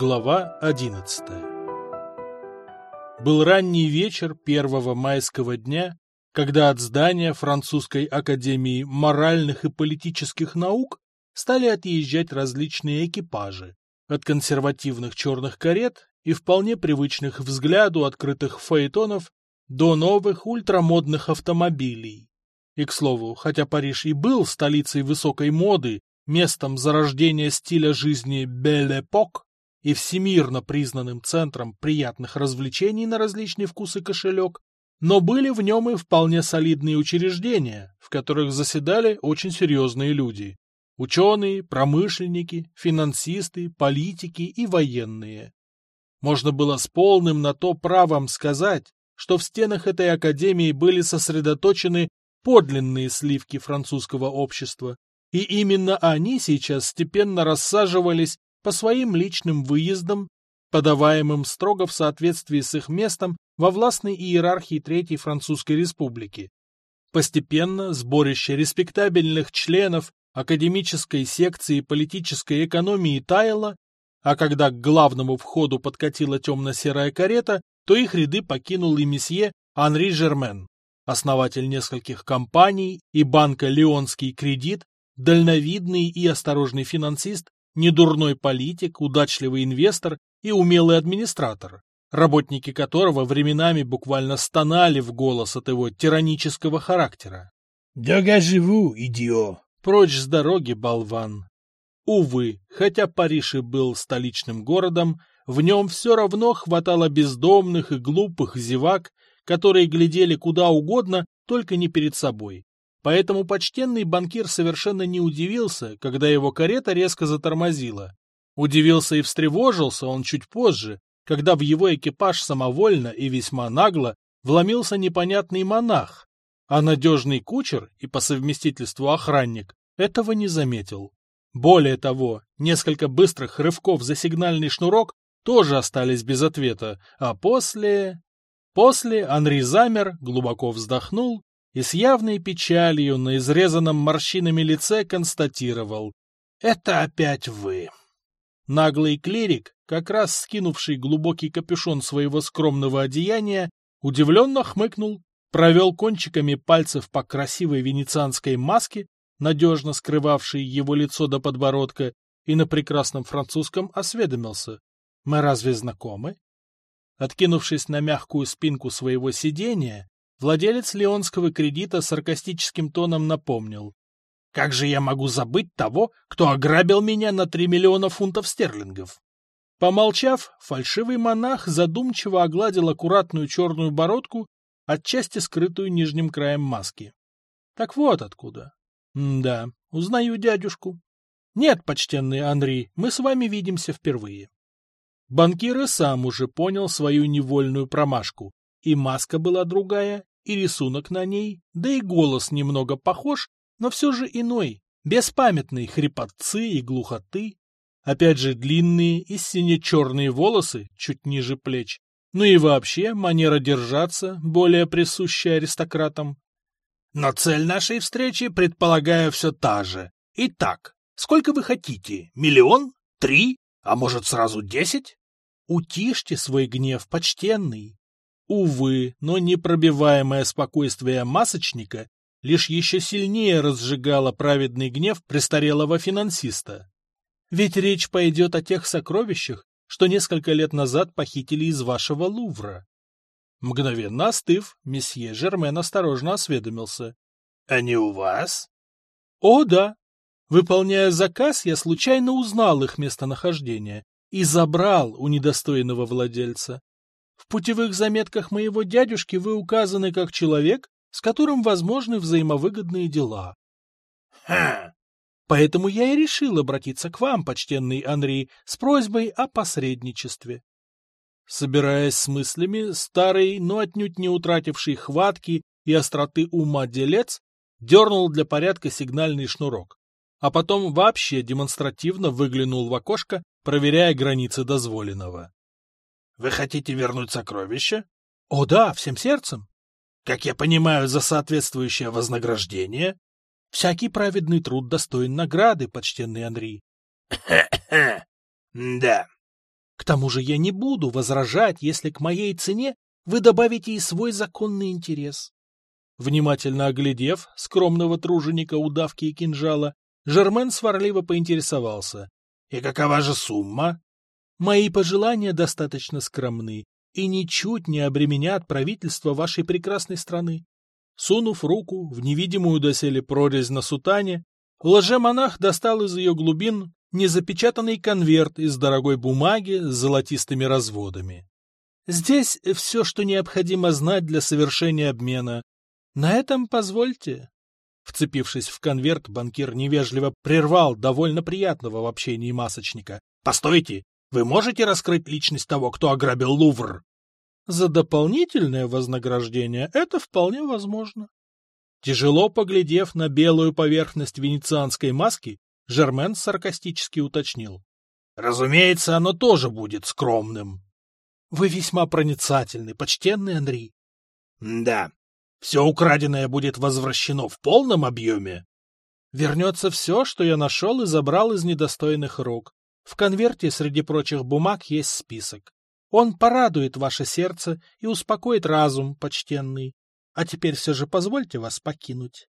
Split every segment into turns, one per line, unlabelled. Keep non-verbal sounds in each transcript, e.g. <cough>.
Глава 11 Был ранний вечер первого майского дня, когда от здания Французской академии моральных и политических наук стали отъезжать различные экипажи, от консервативных черных карет и вполне привычных взгляду открытых фаэтонов до новых ультрамодных автомобилей. И, к слову, хотя Париж и был столицей высокой моды, местом зарождения стиля жизни «Бель-Эпок» и всемирно признанным центром приятных развлечений на различный вкус и кошелек, но были в нем и вполне солидные учреждения, в которых заседали очень серьезные люди. Ученые, промышленники, финансисты, политики и военные. Можно было с полным на то правом сказать, что в стенах этой академии были сосредоточены подлинные сливки французского общества, и именно они сейчас степенно рассаживались по своим личным выездам, подаваемым строго в соответствии с их местом во властной иерархии Третьей Французской Республики. Постепенно сборище респектабельных членов академической секции политической экономии таяло, а когда к главному входу подкатила темно-серая карета, то их ряды покинул и месье Анри Жермен, основатель нескольких компаний и банка «Леонский кредит», дальновидный и осторожный финансист, недурной политик, удачливый инвестор и умелый администратор, работники которого временами буквально стонали в голос от его тиранического характера.
«Догоживу, идио!»
Прочь с дороги, болван! Увы, хотя Париж и был столичным городом, в нем все равно хватало бездомных и глупых зевак, которые глядели куда угодно, только не перед собой. Поэтому почтенный банкир совершенно не удивился, когда его карета резко затормозила. Удивился и встревожился он чуть позже, когда в его экипаж самовольно и весьма нагло вломился непонятный монах, а надежный кучер и по совместительству охранник этого не заметил. Более того, несколько быстрых рывков за сигнальный шнурок тоже остались без ответа, а после... После Анри замер, глубоко вздохнул и с явной печалью на изрезанном морщинами лице констатировал «Это опять вы». Наглый клирик, как раз скинувший глубокий капюшон своего скромного одеяния, удивленно хмыкнул, провел кончиками пальцев по красивой венецианской маске, надежно скрывавшей его лицо до подбородка, и на прекрасном французском осведомился. «Мы разве знакомы?» Откинувшись на мягкую спинку своего сидения, Владелец леонского кредита саркастическим тоном напомнил. «Как же я могу забыть того, кто ограбил меня на три миллиона фунтов стерлингов?» Помолчав, фальшивый монах задумчиво огладил аккуратную черную бородку, отчасти скрытую нижним краем маски. Так вот откуда. Да, узнаю дядюшку. Нет, почтенный Анри, мы с вами видимся впервые. Банкир и сам уже понял свою невольную промашку. И маска была другая, и рисунок на ней, да и голос немного похож, но все же иной, беспамятные хрипотцы и глухоты. Опять же длинные и сине-черные волосы чуть ниже плеч, ну и вообще манера держаться, более присущая аристократам. Но цель нашей встречи, предполагаю, все та же. Итак, сколько вы хотите? Миллион? Три? А может, сразу десять? Утишьте свой гнев, почтенный. Увы, но непробиваемое спокойствие масочника лишь еще сильнее разжигало праведный гнев престарелого финансиста. Ведь речь пойдет о тех сокровищах, что несколько лет назад похитили из вашего Лувра. Мгновенно остыв, месье Жермен осторожно осведомился. — Они у вас? — О, да. Выполняя заказ, я случайно узнал их местонахождение и забрал у недостойного владельца. В путевых заметках моего дядюшки вы указаны как человек, с которым возможны взаимовыгодные дела. Ха! Поэтому я и решил обратиться к вам, почтенный Анри, с просьбой о посредничестве. Собираясь с мыслями, старый, но отнюдь не утративший хватки и остроты ума делец дернул для порядка сигнальный шнурок, а потом вообще демонстративно выглянул в окошко, проверяя границы дозволенного. Вы хотите вернуть сокровища? О да, всем сердцем. Как я понимаю, за соответствующее вознаграждение? Всякий праведный труд достоин награды, почтенный Андрей. <coughs> Да. К тому же я не буду возражать, если к моей цене вы добавите и свой законный интерес. Внимательно оглядев скромного труженика удавки и кинжала, Жермен сварливо поинтересовался. — И какова же сумма? — Мои пожелания достаточно скромны и ничуть не обременят правительство вашей прекрасной страны. Сунув руку в невидимую доселе прорезь на сутане, лжемонах достал из ее глубин незапечатанный конверт из дорогой бумаги с золотистыми разводами. Здесь все, что необходимо знать для совершения обмена. На этом позвольте. Вцепившись в конверт, банкир невежливо прервал довольно приятного в общении масочника. — Постойте! Вы можете раскрыть личность того, кто ограбил Лувр? За дополнительное вознаграждение это вполне возможно. Тяжело поглядев на белую поверхность венецианской маски, Жермен саркастически уточнил. — Разумеется, оно тоже будет скромным. — Вы весьма проницательный, почтенный Андрей. — Да, все украденное будет возвращено в полном объеме. Вернется все, что я нашел и забрал из недостойных рук. В конверте среди прочих бумаг есть список. Он порадует ваше сердце и успокоит разум, почтенный. А теперь все же позвольте вас покинуть.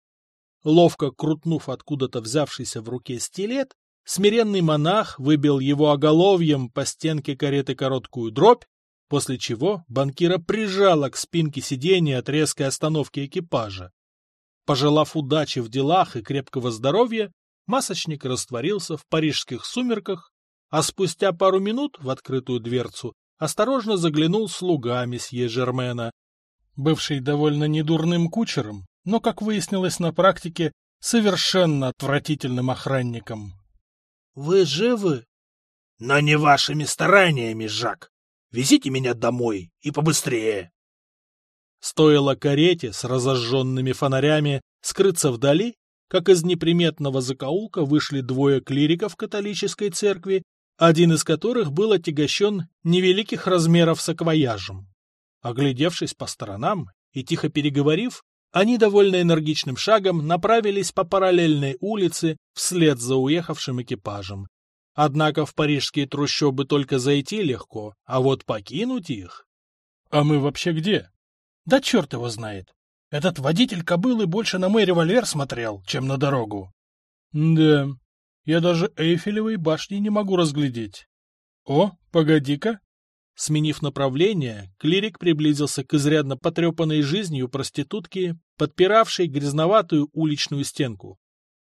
Ловко крутнув откуда-то взявшийся в руке стилет, смиренный монах выбил его оголовьем по стенке кареты короткую дробь после чего банкира прижала к спинке сиденья от резкой остановки экипажа. Пожелав удачи в делах и крепкого здоровья, масочник растворился в парижских сумерках, а спустя пару минут в открытую дверцу осторожно заглянул слуга месье Жермена, бывший довольно недурным кучером, но, как выяснилось на практике, совершенно отвратительным охранником. — Вы живы? — Но не вашими стараниями, Жак. Везите меня домой и побыстрее. Стоило карете с разожженными фонарями скрыться вдали, как из неприметного закоулка вышли двое клириков католической церкви, один из которых был отягощен невеликих размеров саквояжем. Оглядевшись по сторонам и тихо переговорив, они довольно энергичным шагом направились по параллельной улице вслед за уехавшим экипажем, Однако в парижские трущобы только зайти легко, а вот покинуть их... — А мы вообще где? — Да черт его знает. Этот водитель кобылы больше на мой револьвер смотрел, чем на дорогу. — Да, я даже Эйфелевой башни не могу разглядеть. — О, погоди-ка. Сменив направление, клирик приблизился к изрядно потрепанной жизнью проститутке, подпиравшей грязноватую уличную стенку.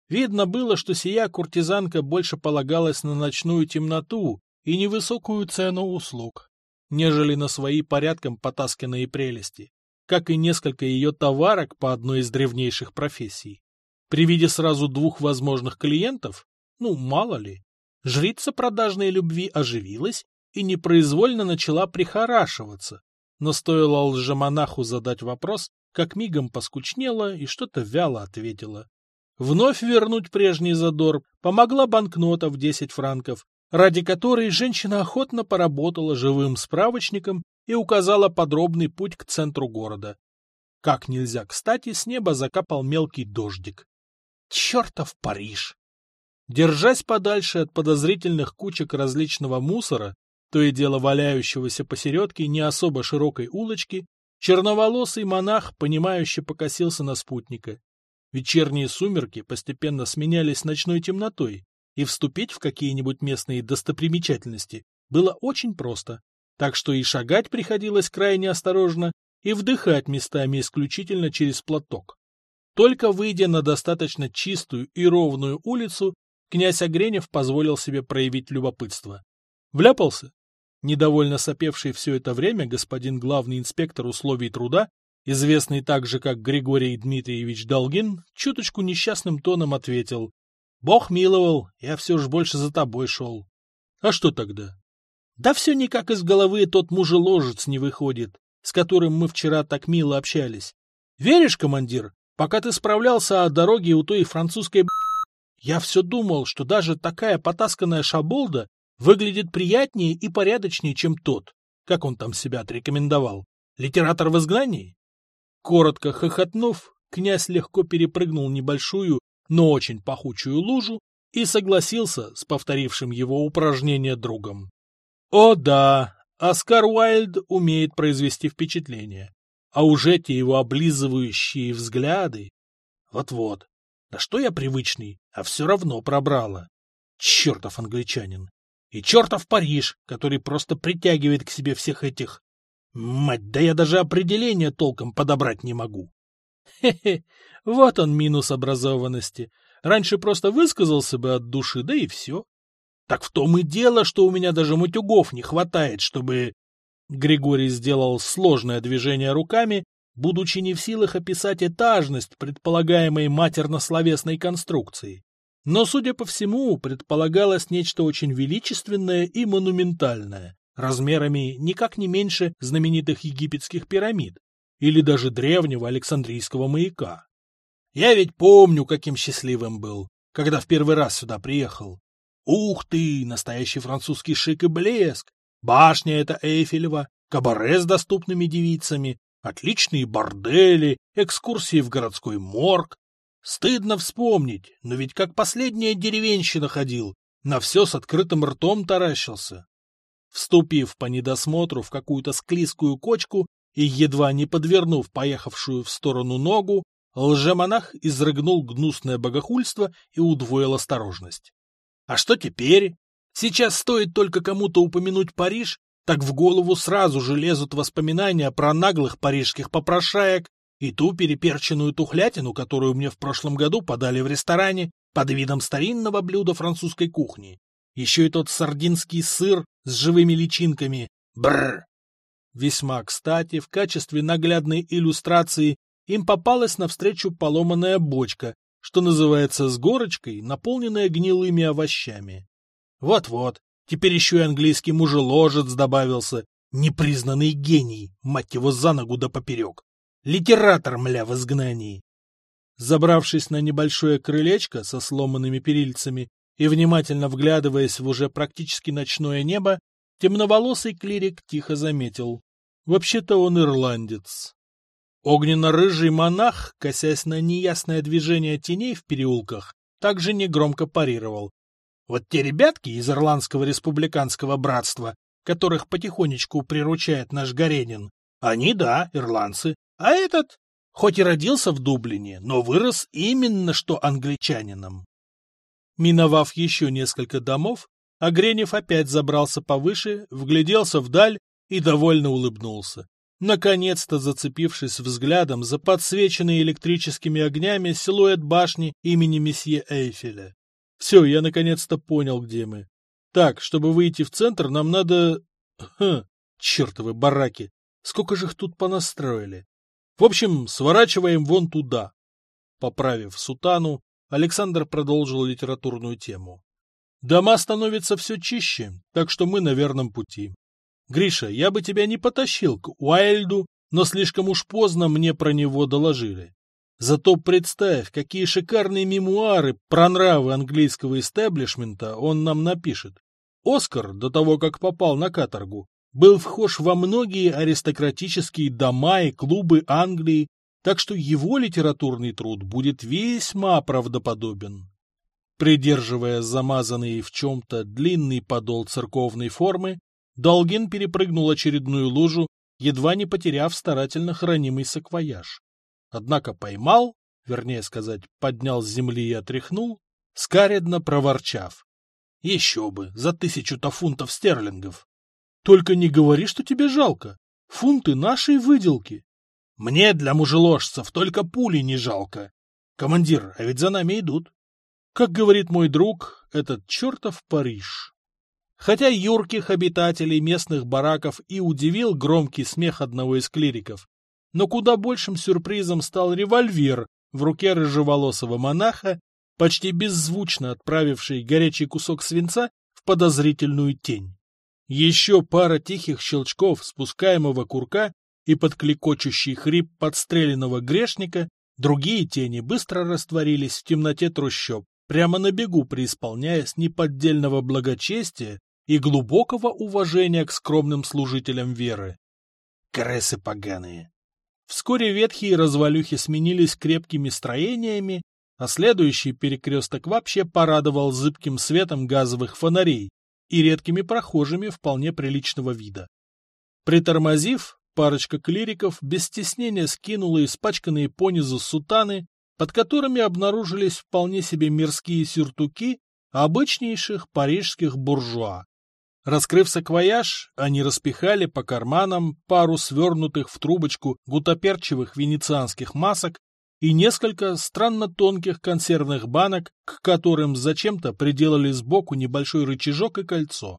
Видно было, что сия куртизанка больше полагалась на ночную темноту и невысокую цену услуг, нежели на свои порядком потасканные прелести, как и несколько ее товарок по одной из древнейших профессий. При виде сразу двух возможных клиентов, ну, мало ли, жрица продажной любви оживилась и непроизвольно начала прихорашиваться, но стоило лжемонаху задать вопрос, как мигом поскучнела и что-то вяло ответила. Вновь вернуть прежний задор помогла банкнота в 10 франков, ради которой женщина охотно поработала живым справочником и указала подробный путь к центру города. Как нельзя кстати, с неба закапал мелкий дождик. Чертов Париж! Держась подальше от подозрительных кучек различного мусора, то и дело валяющегося посередке не особо широкой улочки, черноволосый монах, понимающе покосился на спутника. Вечерние сумерки постепенно сменялись ночной темнотой, и вступить в какие-нибудь местные достопримечательности было очень просто, так что и шагать приходилось крайне осторожно, и вдыхать местами исключительно через платок. Только выйдя на достаточно чистую и ровную улицу, князь Огренев позволил себе проявить любопытство. Вляпался? Недовольно сопевший все это время господин главный инспектор условий труда известный также как Григорий Дмитриевич Долгин, чуточку несчастным тоном ответил. — Бог миловал, я все ж больше за тобой шел. — А что тогда? — Да все никак из головы тот мужеложец не выходит, с которым мы вчера так мило общались. Веришь, командир, пока ты справлялся о дороге у той французской я все думал, что даже такая потасканная шаболда выглядит приятнее и порядочнее, чем тот, как он там себя отрекомендовал. Литератор в изгнании? Коротко хохотнув, князь легко перепрыгнул небольшую, но очень пахучую лужу и согласился с повторившим его упражнение другом. О да, Оскар Уайльд умеет произвести впечатление. А уж эти его облизывающие взгляды... Вот-вот. Да что я привычный, а все равно пробрало. Чертов англичанин. И чертов Париж, который просто притягивает к себе всех этих... Мать, да я даже определение толком подобрать не могу. Хе-хе, вот он минус образованности. Раньше просто высказался бы от души, да и все. Так в том и дело, что у меня даже матюгов не хватает, чтобы... Григорий сделал сложное движение руками, будучи не в силах описать этажность предполагаемой матерно-словесной конструкции. Но, судя по всему, предполагалось нечто очень величественное и монументальное, размерами никак не меньше знаменитых египетских пирамид или даже древнего Александрийского маяка. Я ведь помню, каким счастливым был, когда в первый раз сюда приехал. Ух ты, настоящий французский шик и блеск! Башня эта Эйфелева, кабаре с доступными девицами, отличные бордели, экскурсии в городской морг, Стыдно вспомнить, но ведь как последняя деревенщина ходил, на все с открытым ртом таращился. Вступив по недосмотру в какую-то склизкую кочку и едва не подвернув поехавшую в сторону ногу, лжемонах изрыгнул гнусное богохульство и удвоил осторожность. А что теперь? Сейчас стоит только кому-то упомянуть Париж, так в голову сразу же лезут воспоминания про наглых парижских попрошаек, и ту переперченную тухлятину, которую мне в прошлом году подали в ресторане под видом старинного блюда французской кухни. Еще и тот сардинский сыр с живыми личинками. Бррр! Весьма кстати, в качестве наглядной иллюстрации им попалась навстречу поломанная бочка, что называется с горочкой, наполненная гнилыми овощами. Вот-вот, теперь еще и английский мужеложец добавился, непризнанный гений, мать его за ногу да поперек. Литератор, мля, в изгнании. Забравшись на небольшое крылечко со сломанными перильцами и внимательно вглядываясь в уже практически ночное небо, темноволосый клирик тихо заметил. Вообще-то он ирландец. Огненно-рыжий монах, косясь на неясное движение теней в переулках, также негромко парировал. Вот те ребятки из Ирландского республиканского братства, которых потихонечку приручает наш Горенин, они, да, ирландцы, а этот, хоть и родился в Дублине, но вырос именно что англичанином. Миновав еще несколько домов, Агренев опять забрался повыше, вгляделся вдаль и довольно улыбнулся, наконец-то зацепившись взглядом за подсвеченный электрическими огнями силуэт башни имени месье Эйфеля. Все, я наконец-то понял, где мы. Так, чтобы выйти в центр, нам надо... Хм, чертовы бараки! Сколько же их тут понастроили? В общем, сворачиваем вон туда. Поправив сутану, Александр продолжил литературную тему. Дома становятся все чище, так что мы на верном пути. Гриша, я бы тебя не потащил к Уайльду, но слишком уж поздно мне про него доложили. Зато представь, какие шикарные мемуары про нравы английского истеблишмента он нам напишет. Оскар, до того, как попал на каторгу, был вхож во многие аристократические дома и клубы Англии, так что его литературный труд будет весьма правдоподобен. Придерживая замазанный в чем-то длинный подол церковной формы, Долгин перепрыгнул очередную лужу, едва не потеряв старательно хранимый саквояж. Однако поймал, вернее сказать, поднял с земли и отряхнул, скаредно проворчав. Еще бы, за тысячу-то фунтов стерлингов. Только не говори, что тебе жалко. Фунты нашей выделки. Мне для мужеложцев только пули не жалко. Командир, а ведь за нами идут. Как говорит мой друг, этот чертов Париж. Хотя юрких обитателей местных бараков и удивил громкий смех одного из клириков, но куда большим сюрпризом стал револьвер в руке рыжеволосого монаха, почти беззвучно отправивший горячий кусок свинца в подозрительную тень. Еще пара тихих щелчков спускаемого курка и подкликочущий хрип подстреленного грешника, другие тени быстро растворились в темноте трущоб, прямо на бегу преисполняясь неподдельного благочестия и глубокого уважения к скромным служителям веры. Кресы поганые! Вскоре ветхие развалюхи сменились крепкими строениями, а следующий перекресток вообще порадовал зыбким светом газовых фонарей, и редкими прохожими вполне приличного вида. Притормозив, парочка клириков без стеснения скинула испачканные понизу сутаны, под которыми обнаружились вполне себе мирские сюртуки обычнейших парижских буржуа. Раскрыв саквояж, они распихали по карманам пару свернутых в трубочку гутоперчивых венецианских масок и несколько странно тонких консервных банок, к которым зачем-то приделали сбоку небольшой рычажок и кольцо.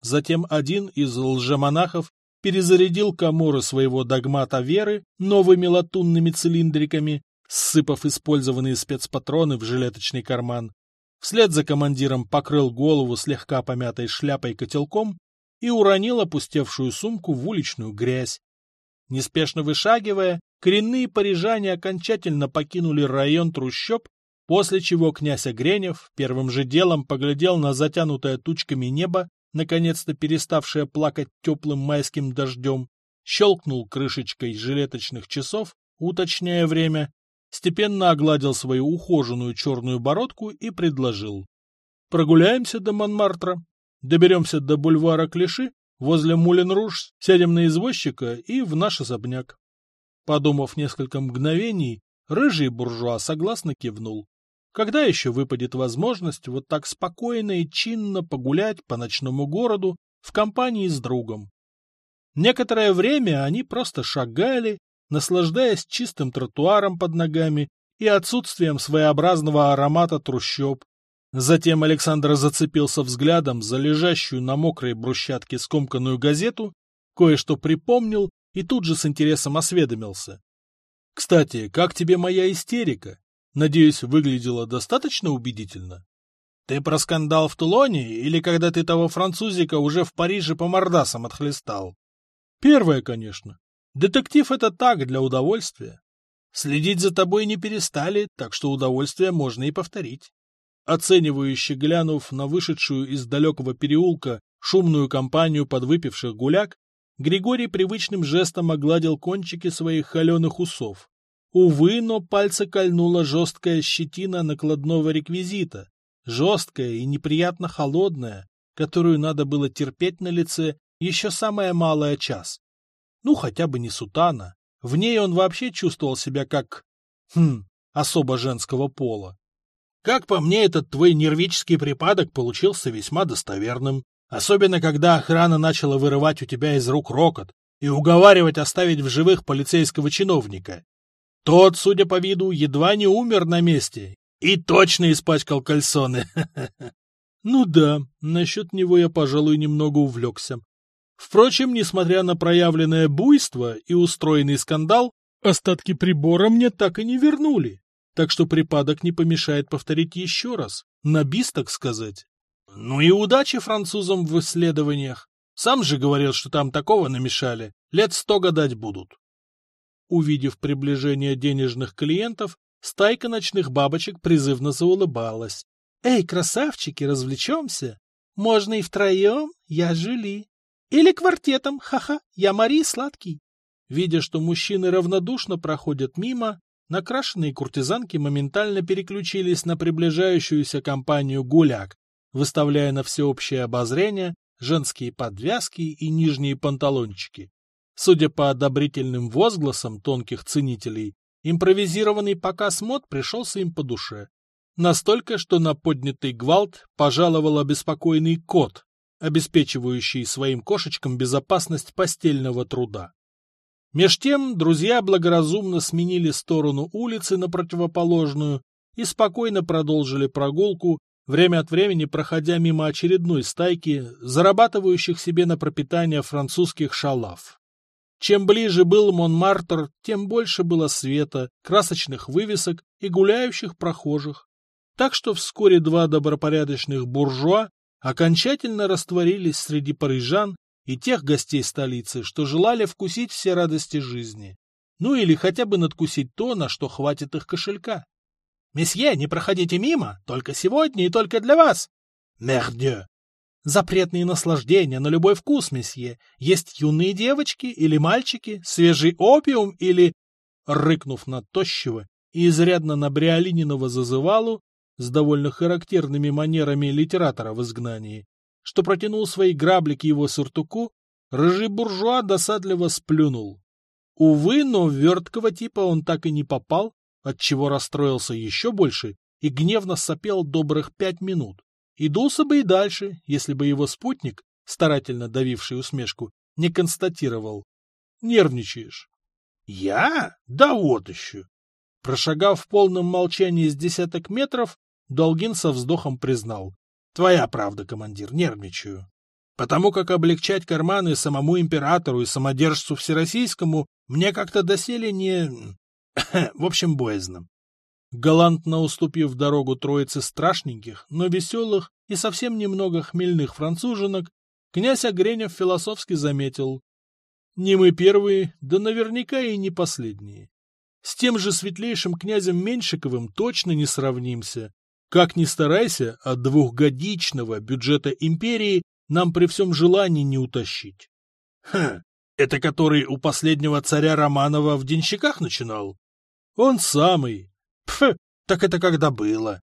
Затем один из лжемонахов перезарядил коморы своего догмата веры новыми латунными цилиндриками, сыпав использованные спецпатроны в жилеточный карман, вслед за командиром покрыл голову слегка помятой шляпой котелком и уронил опустевшую сумку в уличную грязь. Неспешно вышагивая, коренные парижане окончательно покинули район трущоб, после чего князь Огренев первым же делом поглядел на затянутое тучками небо, наконец-то переставшее плакать теплым майским дождем, щелкнул крышечкой жилеточных часов, уточняя время, степенно огладил свою ухоженную черную бородку и предложил. «Прогуляемся до Монмартра, доберемся до бульвара Клиши, возле Мулен-Руж, сядем на извозчика и в наш особняк». Подумав несколько мгновений, рыжий буржуа согласно кивнул. Когда еще выпадет возможность вот так спокойно и чинно погулять по ночному городу в компании с другом? Некоторое время они просто шагали, наслаждаясь чистым тротуаром под ногами и отсутствием своеобразного аромата трущоб. Затем Александр зацепился взглядом за лежащую на мокрой брусчатке скомканную газету, кое-что припомнил и тут же с интересом осведомился. — Кстати, как тебе моя истерика? Надеюсь, выглядела достаточно убедительно? Ты про скандал в Тулоне или когда ты того французика уже в Париже по мордасам отхлестал? Первое, конечно. Детектив — это так, для удовольствия. Следить за тобой не перестали, так что удовольствие можно и повторить. Оценивающе глянув на вышедшую из далекого переулка шумную компанию подвыпивших гуляк, Григорий привычным жестом огладил кончики своих холеных усов. Увы, но пальцы кольнула жесткая щетина накладного реквизита, жесткая и неприятно холодная, которую надо было терпеть на лице еще самое малое час. Ну, хотя бы не сутана. В ней он вообще чувствовал себя как... Хм, особо женского пола. Как по мне, этот твой нервический припадок получился весьма достоверным. Особенно, когда охрана начала вырывать у тебя из рук рокот и уговаривать оставить в живых полицейского чиновника. Тот, судя по виду, едва не умер на месте и точно испачкал кальсоны. <laughs> Ну да, насчет него я, пожалуй, немного увлекся. Впрочем, несмотря на проявленное буйство и устроенный скандал, остатки прибора мне так и не вернули. Так что припадок не помешает повторить еще раз. На бис, так сказать. Ну и удачи французам в исследованиях. Сам же говорил, что там такого намешали. Лет сто гадать будут. Увидев приближение денежных клиентов, стайка ночных бабочек призывно заулыбалась. «Эй, красавчики, развлечемся! Можно и втроем, я Жюли!» Или квартетом, ха-ха, я Мари Сладкий. Видя, что мужчины равнодушно проходят мимо, накрашенные куртизанки моментально переключились на приближающуюся компанию гуляк, выставляя на всеобщее обозрение женские подвязки и нижние панталончики. Судя по одобрительным возгласам тонких ценителей, импровизированный показ мод пришелся им по душе. Настолько, что на поднятый гвалт пожаловал обеспокоенный кот, обеспечивающий своим кошечкам безопасность постельного труда. Меж тем друзья благоразумно сменили сторону улицы на противоположную и спокойно продолжили прогулку, время от времени проходя мимо очередной стайки, зарабатывающих себе на пропитание французских шалав. Чем ближе был Монмартр, тем больше было света, красочных вывесок и гуляющих прохожих. Так что вскоре два добропорядочных буржуа окончательно растворились среди парижан и тех гостей столицы, что желали вкусить все радости жизни. Ну или хотя бы надкусить то, на что хватит их кошелька. «Месье, не проходите мимо, только сегодня и только для вас!» «Мердё!» «Запретные наслаждения на любой вкус, месье. Есть юные девочки или мальчики, свежий опиум или...» Рыкнув на тощего и изрядно набриолининого зазывалу, с довольно характерными манерами литератора в изгнании, что протянул свои грабли к его сюртуку, рыжий буржуа досадливо сплюнул. Увы, но в верткого типа он так и не попал, отчего расстроился еще больше и гневно сопел добрых пять минут. И дулся бы и дальше, если бы его спутник, старательно давивший усмешку, не констатировал. Нервничаешь. Я? Да вот еще. Прошагав в полном молчании с десяток метров, Долгин со вздохом признал. Твоя правда, командир, нервничаю. Потому как облегчать карманы самому императору и самодержцу всероссийскому мне как-то доселе не... <clears throat> в общем, боязно. Галантно уступив дорогу троице страшненьких, но веселых и совсем немного хмельных француженок, князь Огренев философски заметил. Не мы первые, да наверняка и не последние. С тем же светлейшим князем Меньшиковым точно не сравнимся. Как ни старайся, от двухгодичного бюджета империи нам при всем желании не утащить. Хм, это который у последнего царя Романова в денщиках начинал? Он самый. Пф, так это когда было?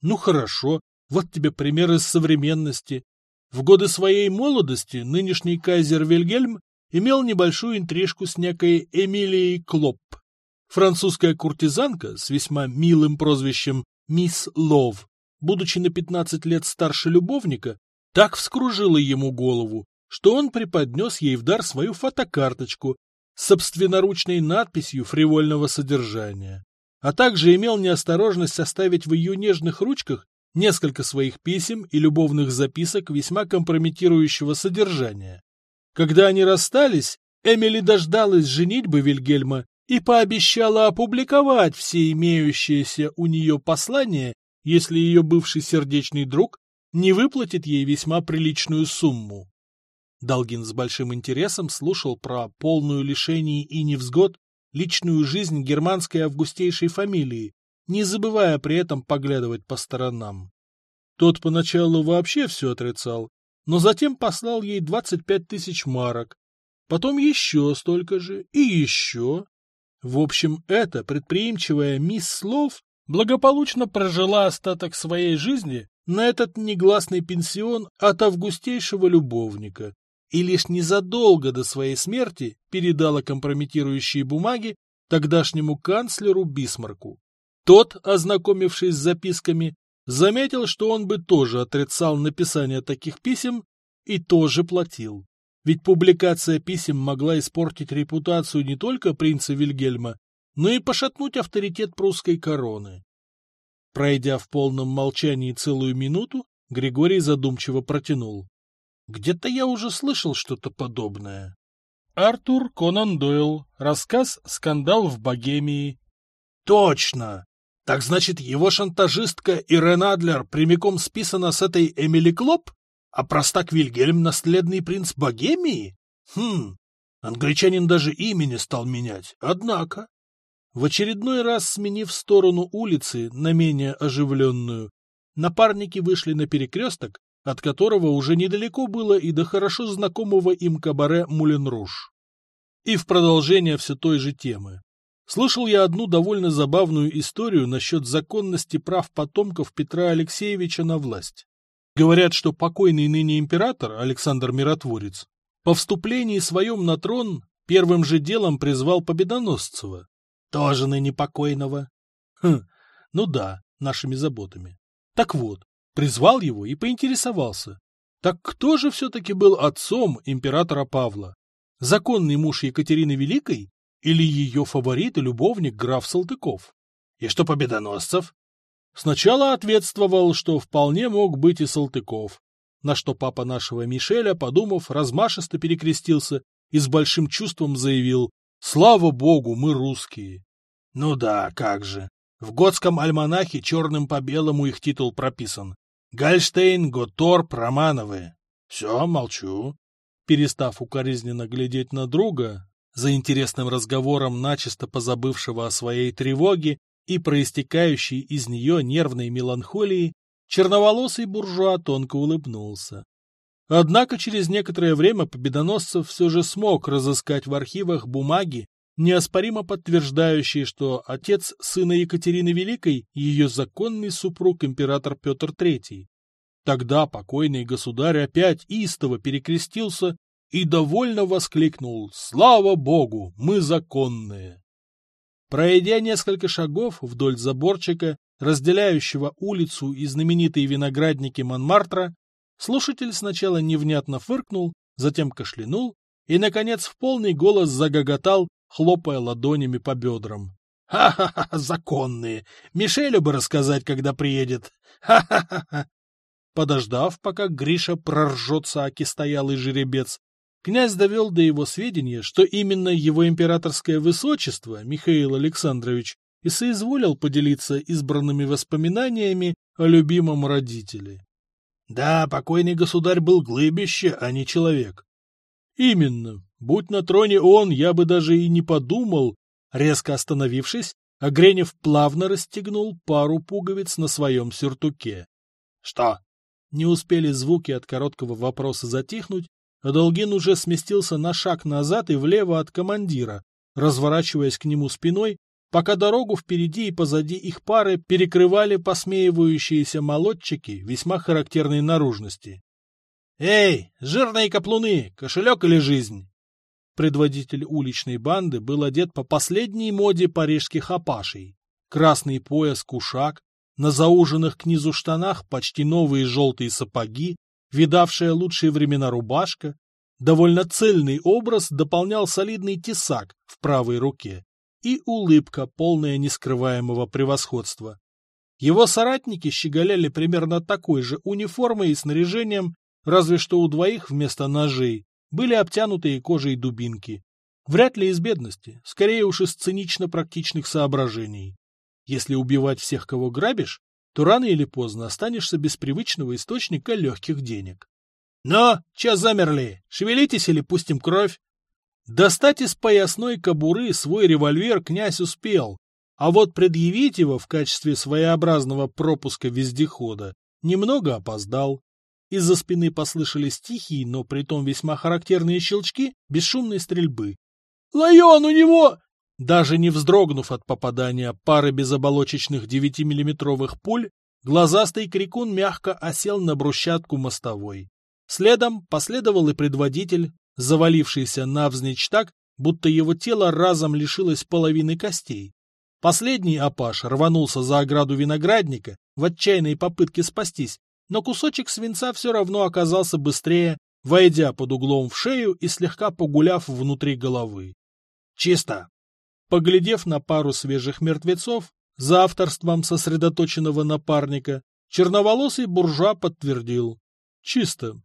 Ну хорошо, вот тебе пример из современности. В годы своей молодости нынешний кайзер Вильгельм имел небольшую интрижку с некой Эмилией Клоп. Французская куртизанка с весьма милым прозвищем «Мисс Лов», будучи на 15 лет старше любовника, так вскружила ему голову, что он преподнес ей в дар свою фотокарточку с собственноручной надписью фривольного содержания, а также имел неосторожность оставить в ее нежных ручках несколько своих писем и любовных записок весьма компрометирующего содержания. Когда они расстались, Эмили дождалась женитьбы Вильгельма и пообещала опубликовать все имеющиеся у нее послания, если ее бывший сердечный друг не выплатит ей весьма приличную сумму. Долгин с большим интересом слушал про полную лишений и невзгод личную жизнь германской августейшей фамилии, не забывая при этом поглядывать по сторонам. Тот поначалу вообще все отрицал, но затем послал ей 25 тысяч марок, потом еще столько же и еще. В общем, эта предприимчивая мисс Слов благополучно прожила остаток своей жизни на этот негласный пенсион от августейшего любовника и лишь незадолго до своей смерти передала компрометирующие бумаги тогдашнему канцлеру Бисмарку. Тот, ознакомившись с записками, заметил, что он бы тоже отрицал написание таких писем и тоже платил. Ведь публикация писем могла испортить репутацию не только принца Вильгельма, но и пошатнуть авторитет прусской короны. Пройдя в полном молчании целую минуту, Григорий задумчиво протянул. Где-то я уже слышал что-то подобное. Артур Конан Дойл. Рассказ «Скандал в Богемии». Точно! Так значит, его шантажистка Ирен Адлер прямиком списана с этой Эмили Клоп? А простак Вильгельм — наследный принц Богемии? Хм, англичанин даже имени стал менять, однако. В очередной раз сменив сторону улицы на менее оживленную, напарники вышли на перекресток, от которого уже недалеко было и до хорошо знакомого им кабаре Мулен-Руш. И в продолжение все той же темы. Слышал я одну довольно забавную историю насчет законности прав потомков Петра Алексеевича на власть. Говорят, что покойный ныне император Александр Миротворец по вступлении своем на трон первым же делом призвал Победоносцева, тоже ныне покойного. Хм, ну да, нашими заботами. Так вот, призвал его и поинтересовался. Так кто же все-таки был отцом императора Павла? Законный муж Екатерины Великой или ее фаворит и любовник граф Салтыков? И что Победоносцев? Сначала ответствовал, что вполне мог быть и Салтыков, на что папа нашего Мишеля, подумав, размашисто перекрестился и с большим чувством заявил «Слава богу, мы русские!» Ну да, как же. В готском альманахе черным по белому их титул прописан. Гальштейн, Готорп, Романовы. Все, молчу. Перестав укоризненно глядеть на друга, за интересным разговором начисто позабывшего о своей тревоге, и проистекающей из нее нервной меланхолии, черноволосый буржуа тонко улыбнулся. Однако через некоторое время Победоносцев все же смог разыскать в архивах бумаги, неоспоримо подтверждающие, что отец сына Екатерины Великой – ее законный супруг император Петр III. Тогда покойный государь опять истово перекрестился и довольно воскликнул «Слава Богу, мы законные!». Пройдя несколько шагов вдоль заборчика, разделяющего улицу и знаменитые виноградники Монмартра, слушатель сначала невнятно фыркнул, затем кашлянул и, наконец, в полный голос загоготал, хлопая ладонями по бедрам. «Ха-ха-ха, законные! Мишелю бы рассказать, когда приедет! Ха-ха-ха!» Подождав, пока Гриша проржется аки стоялый жеребец, князь довел до его сведения, что именно его императорское высочество, Михаил Александрович, и соизволил поделиться избранными воспоминаниями о любимом родителе. Да, покойный государь был глыбище, а не человек. Именно. Будь на троне он, я бы даже и не подумал. Резко остановившись, Огренев плавно расстегнул пару пуговиц на своем сюртуке. — Что? Не успели звуки от короткого вопроса затихнуть, Долгин уже сместился на шаг назад и влево от командира, разворачиваясь к нему спиной, пока дорогу впереди и позади их пары перекрывали посмеивающиеся молодчики весьма характерной наружности. «Эй, жирные каплуны, кошелек или жизнь?» Предводитель уличной банды был одет по последней моде парижских апашей. Красный пояс-кушак, на зауженных к низу штанах почти новые желтые сапоги, видавшая лучшие времена рубашка, довольно цельный образ дополнял солидный тесак в правой руке и улыбка, полная нескрываемого превосходства. Его соратники щеголяли примерно такой же униформой и снаряжением, разве что у двоих вместо ножей были обтянутые кожей дубинки. Вряд ли из бедности, скорее уж из цинично-практичных соображений. Если убивать всех, кого грабишь, то рано или поздно останешься без привычного источника легких денег. Но, че замерли? Шевелитесь или пустим кровь? Достать из поясной кобуры свой револьвер князь успел, а вот предъявить его в качестве своеобразного пропуска вездехода немного опоздал. Из-за спины послышались тихие, но притом весьма характерные щелчки бесшумной стрельбы. «Лайон у него!» Даже не вздрогнув от попадания пары безоболочечных девятимиллиметровых пуль, глазастый крикун мягко осел на брусчатку мостовой. Следом последовал и предводитель, завалившийся навзничь так, будто его тело разом лишилось половины костей. Последний апаш рванулся за ограду виноградника в отчаянной попытке спастись, но кусочек свинца все равно оказался быстрее, войдя под углом в шею и слегка погуляв внутри головы. «Чисто!» Поглядев на пару свежих мертвецов, за авторством сосредоточенного напарника, черноволосый буржуа подтвердил. «Чисто!»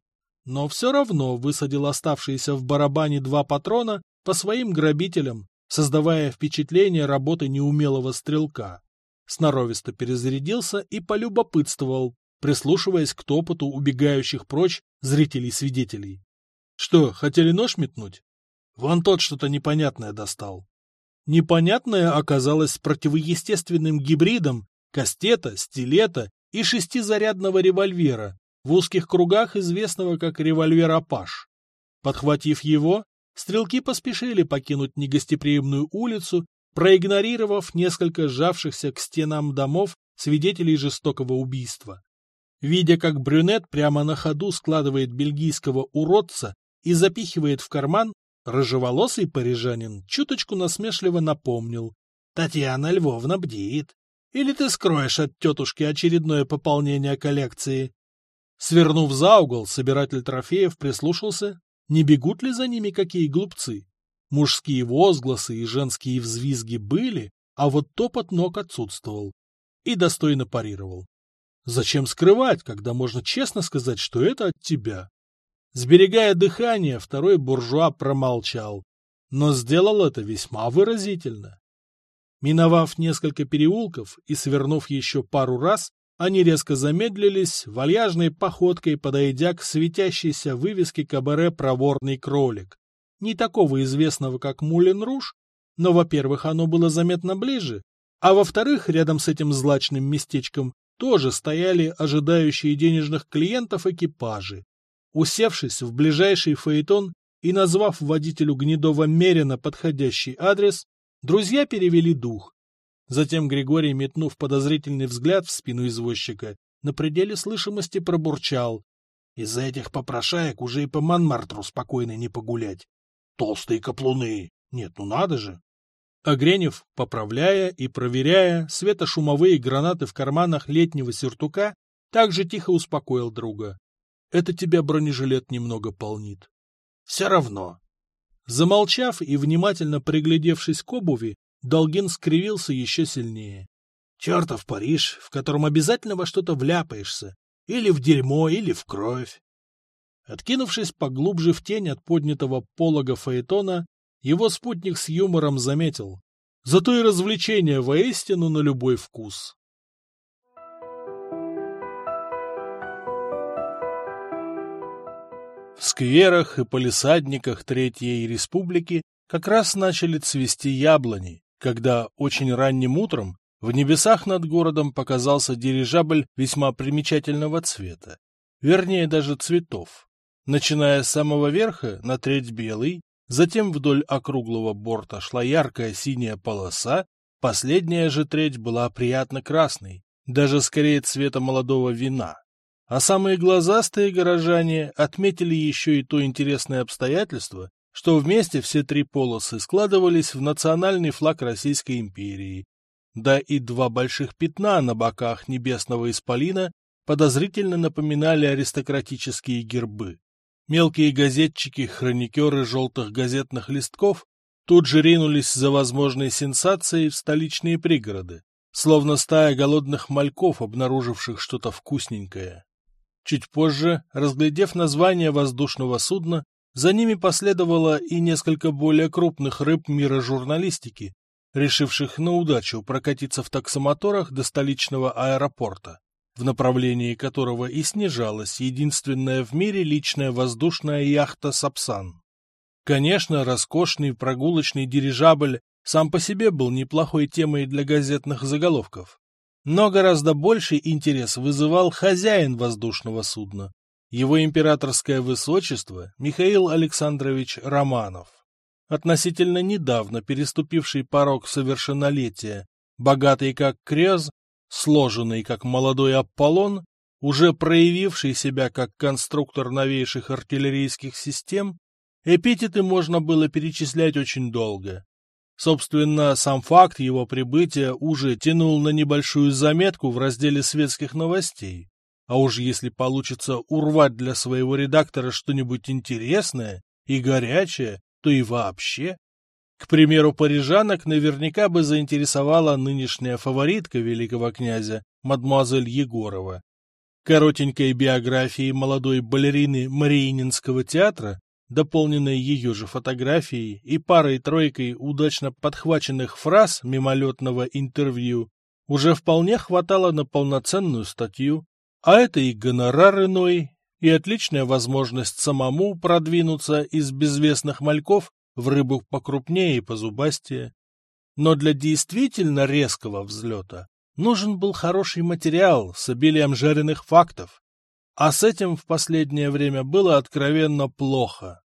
но все равно высадил оставшиеся в барабане два патрона по своим грабителям, создавая впечатление работы неумелого стрелка. Сноровисто перезарядился и полюбопытствовал, прислушиваясь к топоту убегающих прочь зрителей-свидетелей. Что, хотели нож метнуть? Вон тот что-то непонятное достал. Непонятное оказалось противоестественным гибридом кастета, стилета и шестизарядного револьвера, в узких кругах известного как револьвер Апаш. Подхватив его, стрелки поспешили покинуть негостеприимную улицу, проигнорировав несколько сжавшихся к стенам домов свидетелей жестокого убийства. Видя, как брюнет прямо на ходу складывает бельгийского уродца и запихивает в карман, рыжеволосый парижанин чуточку насмешливо напомнил. «Татьяна Львовна бдит. Или ты скроешь от тетушки очередное пополнение коллекции?» Свернув за угол, собиратель трофеев прислушался, не бегут ли за ними какие глупцы. Мужские возгласы и женские взвизги были, а вот топот ног отсутствовал. И достойно парировал. Зачем скрывать, когда можно честно сказать, что это от тебя? Сберегая дыхание, второй буржуа промолчал, но сделал это весьма выразительно. Миновав несколько переулков и свернув еще пару раз, они резко замедлились, вальяжной походкой подойдя к светящейся вывеске кабаре «Проворный кролик». Не такого известного, как Мулен Руж, но, во-первых, оно было заметно ближе, а во-вторых, рядом с этим злачным местечком тоже стояли ожидающие денежных клиентов экипажи. Усевшись в ближайший фаэтон и назвав водителю Гнедова Мерина подходящий адрес, друзья перевели дух Затем Григорий, метнув подозрительный взгляд в спину извозчика, на пределе слышимости пробурчал. Из-за этих попрошаек уже и по Манмартру спокойно не погулять. Толстые каплуны. Нет, ну надо же. Огренев, поправляя и проверяя светошумовые гранаты в карманах летнего сюртука, также тихо успокоил друга. Это тебя бронежилет немного полнит. Все равно. Замолчав и внимательно приглядевшись к обуви, Долгин скривился еще сильнее. Чертов Париж, в котором обязательно во что-то вляпаешься. Или в дерьмо, или в кровь. Откинувшись поглубже в тень от поднятого полога Фаэтона, его спутник с юмором заметил. Зато и развлечение воистину на любой вкус. В скверах и полисадниках Третьей Республики как раз начали цвести яблони, когда очень ранним утром в небесах над городом показался дирижабль весьма примечательного цвета, вернее даже цветов. Начиная с самого верха на треть белый, затем вдоль округлого борта шла яркая синяя полоса, последняя же треть была приятно красной, даже скорее цвета молодого вина. А самые глазастые горожане отметили еще и то интересное обстоятельство, что вместе все три полосы складывались в национальный флаг Российской империи, да и два больших пятна на боках небесного исполина подозрительно напоминали аристократические гербы. Мелкие газетчики-хроникеры желтых газетных листков тут же ринулись за возможной сенсацией в столичные пригороды, словно стая голодных мальков, обнаруживших что-то вкусненькое. Чуть позже, разглядев название воздушного судна, за ними последовало и несколько более крупных рыб мира журналистики, решивших на удачу прокатиться в таксомоторах до столичного аэропорта, в направлении которого и снижалась единственная в мире личная воздушная яхта «Сапсан». Конечно, роскошный прогулочный дирижабль сам по себе был неплохой темой для газетных заголовков. Но гораздо больший интерес вызывал хозяин воздушного судна, его императорское высочество Михаил Александрович Романов. Относительно недавно переступивший порог совершеннолетия, богатый как Крез, сложенный как молодой Аполлон, уже проявивший себя как конструктор новейших артиллерийских систем, эпитеты можно было перечислять очень долго. Собственно, сам факт его прибытия уже тянул на небольшую заметку в разделе светских новостей. А уж если получится урвать для своего редактора что-нибудь интересное и горячее, то и вообще. К примеру, парижанок наверняка бы заинтересовала нынешняя фаворитка великого князя, мадемуазель Егорова. Коротенькой биографией молодой балерины Мариининского театра дополненной ее же фотографией и парой-тройкой удачно подхваченных фраз мимолетного интервью, уже вполне хватало на полноценную статью, а это и гонорар иной, и отличная возможность самому продвинуться из безвестных мальков в рыбу покрупнее и позубастее. Но для действительно резкого взлета нужен был хороший материал с обилием жареных фактов, а с этим в последнее время было откровенно плохо.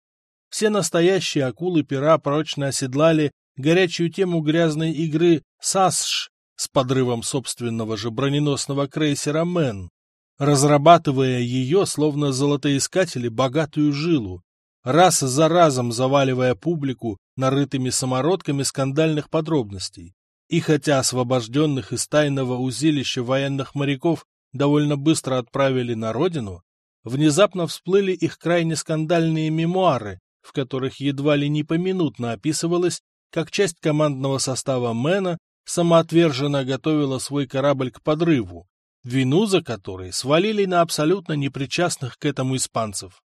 Все настоящие акулы-пера прочно оседлали горячую тему грязной игры САСШ с подрывом собственного же броненосного крейсера «Мэн», разрабатывая ее, словно золотоискатели, богатую жилу, раз за разом заваливая публику нарытыми самородками скандальных подробностей. И хотя освобожденных из тайного узилища военных моряков довольно быстро отправили на родину, внезапно всплыли их крайне скандальные мемуары, в которых едва ли не поминутно описывалось, как часть командного состава Мэна самоотверженно готовила свой корабль к подрыву, вину за который свалили на абсолютно непричастных к этому испанцев.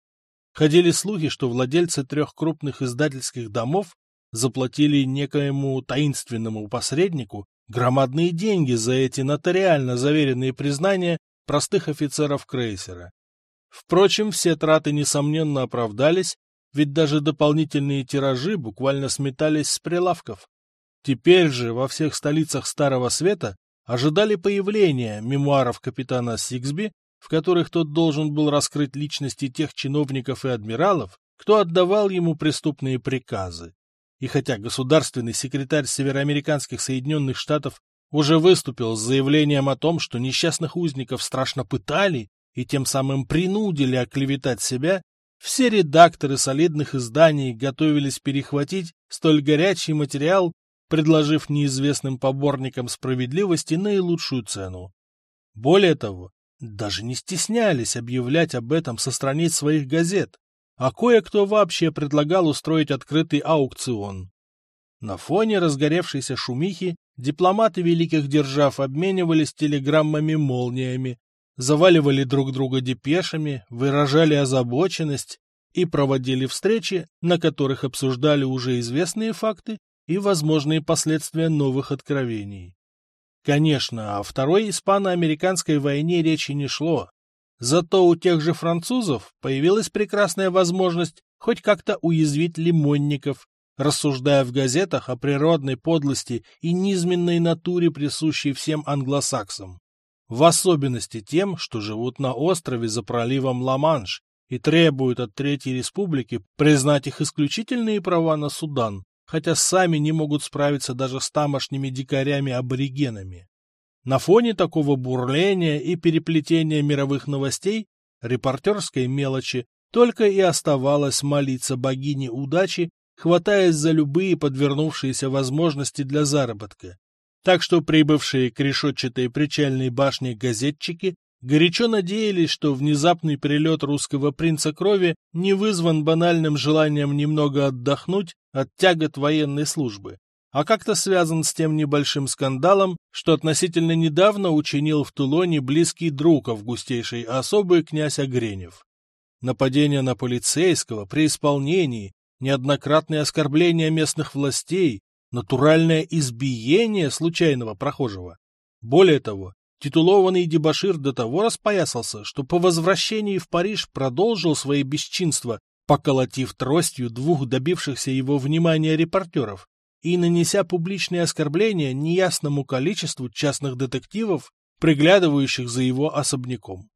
Ходили слухи, что владельцы трех крупных издательских домов заплатили некоему таинственному посреднику громадные деньги за эти нотариально заверенные признания простых офицеров крейсера. Впрочем, все траты, несомненно, оправдались, ведь даже дополнительные тиражи буквально сметались с прилавков. Теперь же во всех столицах Старого Света ожидали появления мемуаров капитана Сиксби, в которых тот должен был раскрыть личности тех чиновников и адмиралов, кто отдавал ему преступные приказы. И хотя государственный секретарь североамериканских Соединенных Штатов уже выступил с заявлением о том, что несчастных узников страшно пытали и тем самым принудили оклеветать себя, все редакторы солидных изданий готовились перехватить столь горячий материал, предложив неизвестным поборникам справедливости наилучшую цену. Более того, даже не стеснялись объявлять об этом со страниц своих газет, а кое-кто вообще предлагал устроить открытый аукцион. На фоне разгоревшейся шумихи дипломаты великих держав обменивались телеграммами-молниями, заваливали друг друга депешами, выражали озабоченность и проводили встречи, на которых обсуждали уже известные факты и возможные последствия новых откровений. Конечно, о Второй испано-американской войне речи не шло. Зато у тех же французов появилась прекрасная возможность хоть как-то уязвить лимонников, рассуждая в газетах о природной подлости и низменной натуре, присущей всем англосаксам. В особенности тем, что живут на острове за проливом Ла-Манш и требуют от Третьей Республики признать их исключительные права на Судан, хотя сами не могут справиться даже с тамошними дикарями-аборигенами. На фоне такого бурления и переплетения мировых новостей, репортерской мелочи, только и оставалось молиться богине удачи, хватаясь за любые подвернувшиеся возможности для заработка. Так что прибывшие к решетчатой причальной башне газетчики горячо надеялись, что внезапный прилет русского принца крови не вызван банальным желанием немного отдохнуть от тягот военной службы, а как-то связан с тем небольшим скандалом, что относительно недавно учинил в Тулоне близкий друг августейшей особы князь Огренев. Нападение на полицейского при исполнении, неоднократные оскорбления местных властей, натуральное избиение случайного прохожего. Более того, Титулованный дебошир до того распоясался, что по возвращении в Париж продолжил свои бесчинства, поколотив тростью двух добившихся его внимания репортеров и нанеся публичные оскорбления неясному количеству частных детективов, приглядывающих за его особняком.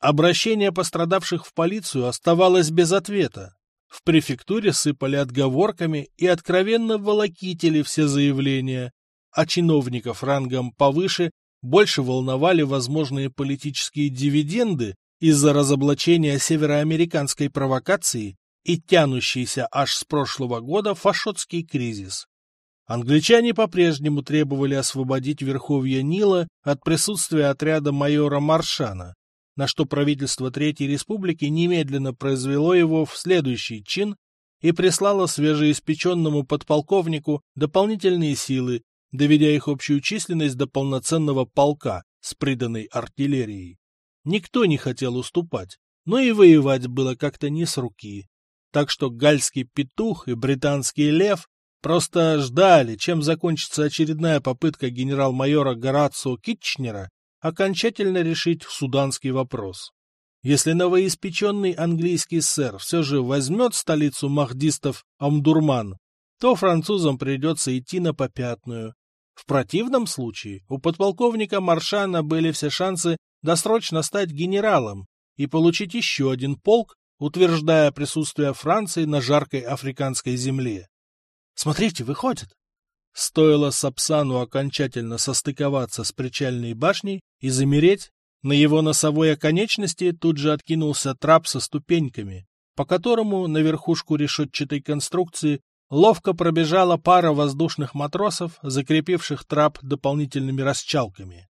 Обращение пострадавших в полицию оставалось без ответа. В префектуре сыпали отговорками и откровенно волокитили все заявления, а чиновников рангом повыше больше волновали возможные политические дивиденды из-за разоблачения североамериканской провокации и тянущийся аж с прошлого года фашотский кризис. Англичане по-прежнему требовали освободить верховья Нила от присутствия отряда майора Маршана, на что правительство Третьей Республики немедленно произвело его в следующий чин и прислало свежеиспеченному подполковнику дополнительные силы доведя их общую численность до полноценного полка с приданной артиллерией. Никто не хотел уступать, но и воевать было как-то не с руки. Так что гальский петух и британский лев просто ждали, чем закончится очередная попытка генерал-майора Горацио Китчнера окончательно решить суданский вопрос. Если новоиспеченный английский сэр все же возьмет столицу махдистов Амдурман, то французам придется идти на попятную. В противном случае у подполковника Маршана были все шансы досрочно стать генералом и получить еще один полк, утверждая присутствие Франции на жаркой африканской земле. «Смотрите, выходит!» Стоило Сапсану окончательно состыковаться с причальной башней и замереть, на его носовой оконечности тут же откинулся трап со ступеньками, по которому на верхушку решетчатой конструкции ловко пробежала пара воздушных матросов, закрепивших трап дополнительными расчалками.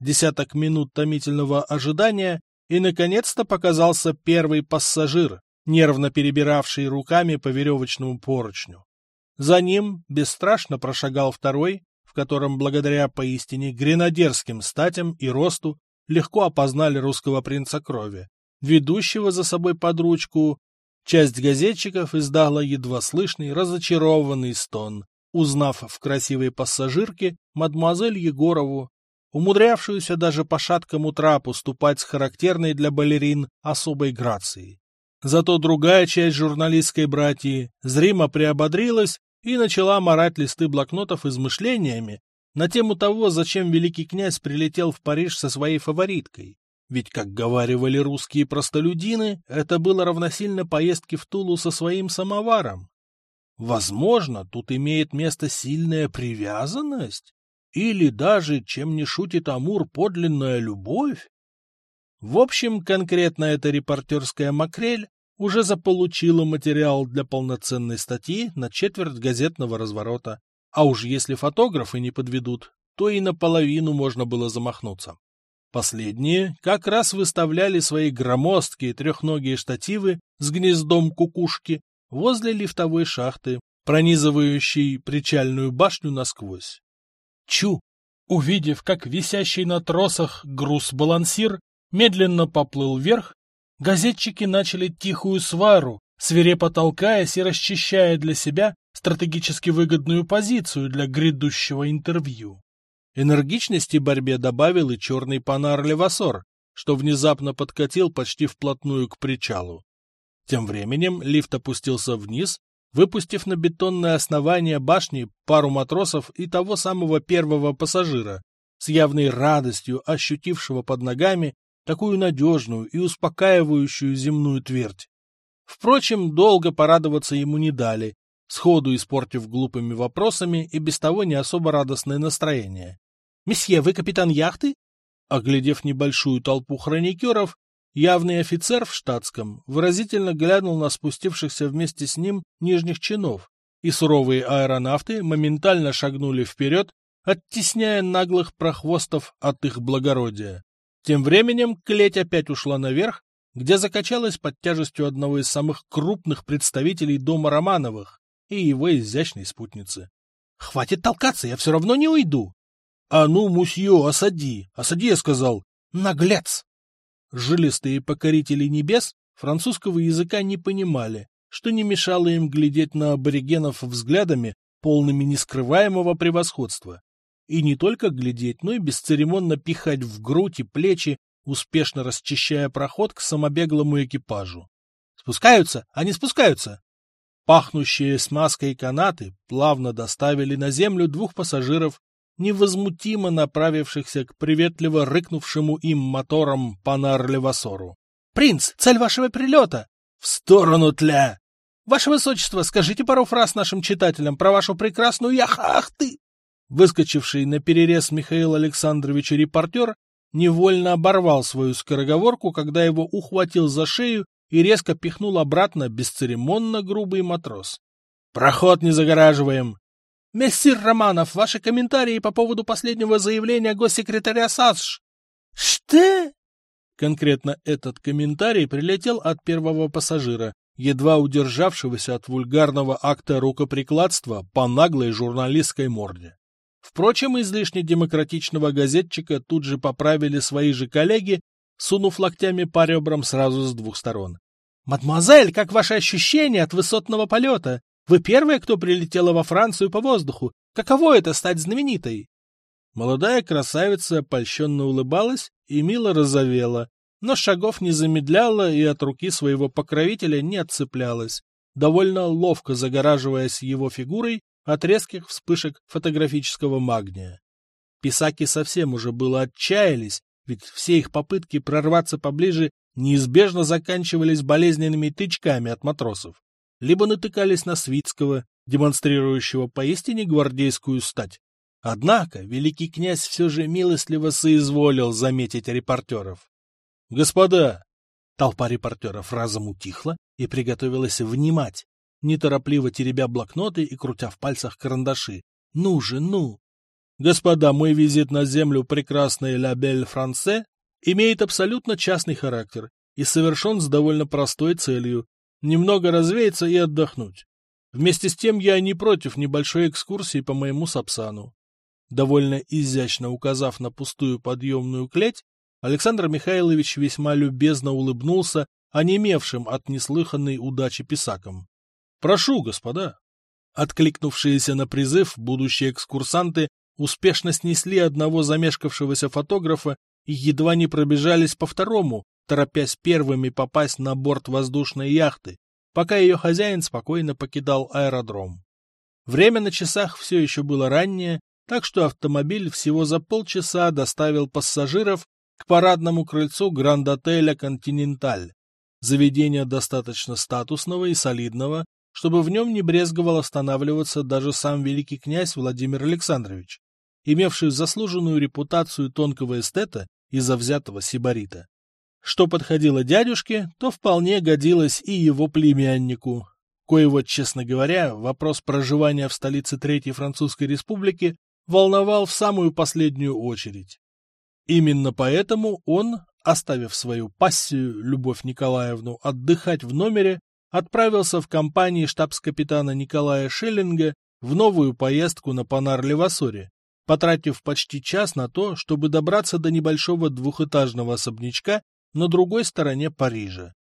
Десяток минут томительного ожидания, и, наконец-то, показался первый пассажир, нервно перебиравший руками по веревочному поручню. За ним бесстрашно прошагал второй, в котором, благодаря поистине гренадерским статям и росту, легко опознали русского принца крови, ведущего за собой под ручку Часть газетчиков издала едва слышный разочарованный стон, узнав в красивой пассажирке мадемуазель Егорову, умудрявшуюся даже по шаткому трапу ступать с характерной для балерин особой грацией. Зато другая часть журналистской братьи зримо приободрилась и начала марать листы блокнотов измышлениями на тему того, зачем великий князь прилетел в Париж со своей фавориткой. Ведь, как говаривали русские простолюдины, это было равносильно поездке в Тулу со своим самоваром. Возможно, тут имеет место сильная привязанность. Или даже, чем не шутит Амур, подлинная любовь? В общем, конкретно эта репортерская макрель уже заполучила материал для полноценной статьи на четверть газетного разворота. А уж если фотографы не подведут, то и наполовину можно было замахнуться. Последние как раз выставляли свои громоздкие трехногие штативы с гнездом кукушки возле лифтовой шахты, пронизывающей причальную башню насквозь. Чу! Увидев, как висящий на тросах груз-балансир медленно поплыл вверх, газетчики начали тихую свару, свирепо толкаясь и расчищая для себя стратегически выгодную позицию для грядущего интервью. Энергичности борьбе добавил и черный панар Левасор, что внезапно подкатил почти вплотную к причалу. Тем временем лифт опустился вниз, выпустив на бетонное основание башни пару матросов и того самого первого пассажира, с явной радостью ощутившего под ногами такую надежную и успокаивающую земную твердь. Впрочем, долго порадоваться ему не дали, сходу испортив глупыми вопросами и без того не особо радостное настроение. «Месье, вы капитан яхты?» Оглядев небольшую толпу хроникеров, явный офицер в штатском выразительно глянул на спустившихся вместе с ним нижних чинов, и суровые аэронавты моментально шагнули вперед, оттесняя наглых прохвостов от их благородия. Тем временем клеть опять ушла наверх, где закачалась под тяжестью одного из самых крупных представителей дома Романовых и его изящной спутницы. — Хватит толкаться, я все равно не уйду! — А ну, мусье, осади! Осади, я сказал! Наглец! Жилистые покорители небес французского языка не понимали, что не мешало им глядеть на аборигенов взглядами, полными нескрываемого превосходства и не только глядеть, но и бесцеремонно пихать в грудь и плечи, успешно расчищая проход к самобеглому экипажу. Спускаются? Они спускаются! Пахнущие смазкой канаты плавно доставили на землю двух пассажиров, невозмутимо направившихся к приветливо рыкнувшему им мотором Панар-Левасору. — Принц, цель вашего прилета! — В сторону тля! — Ваше Высочество, скажите пару фраз нашим читателям про вашу прекрасную яхахты! Выскочивший на перерез Михаил Александрович репортер невольно оборвал свою скороговорку, когда его ухватил за шею и резко пихнул обратно бесцеремонно грубый матрос. «Проход не загораживаем!» «Мессир Романов, ваши комментарии по поводу последнего заявления госсекретаря САСШ!» «Что?» Конкретно этот комментарий прилетел от первого пассажира, едва удержавшегося от вульгарного акта рукоприкладства по наглой журналистской морде. Впрочем, излишне демократичного газетчика тут же поправили свои же коллеги, сунув локтями по ребрам сразу с двух сторон. «Мадемуазель, как ваши ощущения от высотного полета? Вы первая, кто прилетела во Францию по воздуху. Каково это стать знаменитой?» Молодая красавица польщенно улыбалась и мило разовела, но шагов не замедляла и от руки своего покровителя не отцеплялась, довольно ловко загораживаясь его фигурой от резких вспышек фотографического магния. Писаки совсем уже было отчаялись, ведь все их попытки прорваться поближе неизбежно заканчивались болезненными тычками от матросов, либо натыкались на Свицкого, демонстрирующего поистине гвардейскую стать. Однако великий князь все же милостливо соизволил заметить репортеров. «Господа!» Толпа репортеров разом утихла и приготовилась внимать, неторопливо теребя блокноты и крутя в пальцах карандаши. «Ну же, ну!» «Господа, мой визит на землю прекрасной Ля Бель Франце имеет абсолютно частный характер и совершен с довольно простой целью — немного развеяться и отдохнуть. Вместе с тем я не против небольшой экскурсии по моему Сапсану». Довольно изящно указав на пустую подъемную клеть, Александр Михайлович весьма любезно улыбнулся онемевшим от неслыханной удачи писакам. Прошу, господа. Откликнувшиеся на призыв будущие экскурсанты успешно снесли одного замешкавшегося фотографа и едва не пробежались по второму, торопясь первыми попасть на борт воздушной яхты, пока ее хозяин спокойно покидал аэродром. Время на часах все еще было раннее, так что автомобиль всего за полчаса доставил пассажиров к парадному крыльцу Гранд-отеля «Континенталь». Заведения достаточно статусного и солидного, чтобы в нем не брезговал останавливаться даже сам великий князь Владимир Александрович. имевший заслуженную репутацию тонкого эстета и завзятого сибарита. Что подходило дядюшке, то вполне годилось и его племяннику, коего, честно говоря, вопрос проживания в столице Третьей Французской Республики волновал в самую последнюю очередь. Именно поэтому он, оставив свою пассию, Любовь Николаевну, отдыхать в номере, отправился в компании штабс-капитана Николая Шеллинга в новую поездку на Панар-Левасоре, потратив почти час на то, чтобы добраться до небольшого двухэтажного особнячка на другой стороне Парижа,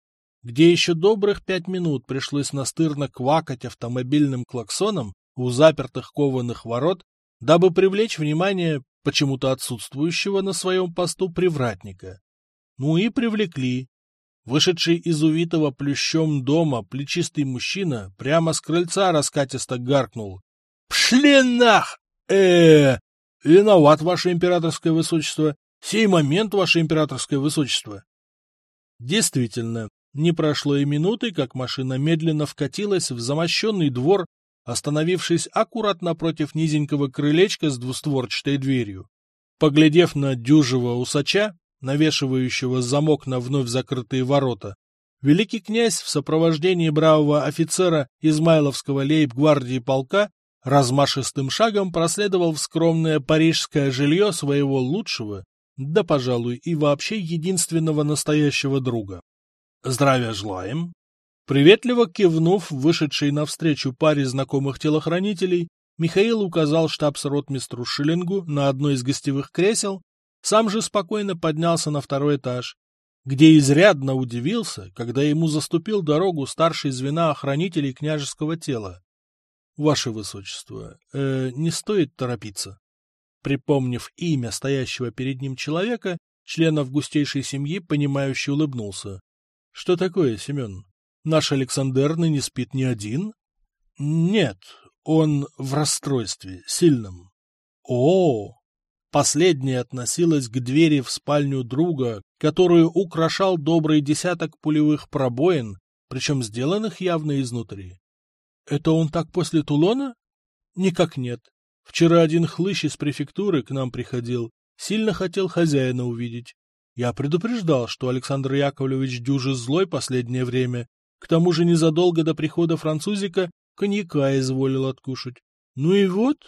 где еще добрых пять минут пришлось настырно квакать автомобильным клаксоном у запертых кованых ворот, дабы привлечь внимание почему-то отсутствующего на своем посту привратника. Ну и привлекли. Вышедший из увитого плющом дома плечистый мужчина прямо с крыльца раскатисто гаркнул. — Пшли нах! э Виноват, ваше императорское высочество! Сей момент, ваше императорское высочество! Действительно, не прошло и минуты, как машина медленно вкатилась в замощенный двор, остановившись аккуратно напротив низенького крылечка с двустворчатой дверью. Поглядев на дюжего усача, навешивающего замок на вновь закрытые ворота, великий князь в сопровождении бравого офицера Измайловского лейб-гвардии полка размашистым шагом проследовал в скромное парижское жилье своего лучшего да, пожалуй, и вообще единственного настоящего друга. Здравия желаем. Приветливо кивнув вышедшей навстречу паре знакомых телохранителей, Михаил указал штабс-ротмистру Шиллингу на одно из гостевых кресел, сам же спокойно поднялся на второй этаж, где изрядно удивился, когда ему заступил дорогу старший звена охранителей княжеского тела. — Ваше Высочество, э, не стоит торопиться. Припомнив имя стоящего перед ним человека, член августейшей семьи, понимающе улыбнулся. — Что такое, Семен? Наш Александр не спит ни один? — Нет, он в расстройстве, сильном. — О! Последняя относилась к двери в спальню друга, которую украшал добрый десяток пулевых пробоин, причем сделанных явно изнутри. — Это он так после Тулона? — Никак нет. Вчера один хлыщ из префектуры к нам приходил, сильно хотел хозяина увидеть. Я предупреждал, что Александр Яковлевич дюжи злой последнее время, к тому же незадолго до прихода французика коньяка изволил откушать. Ну и вот.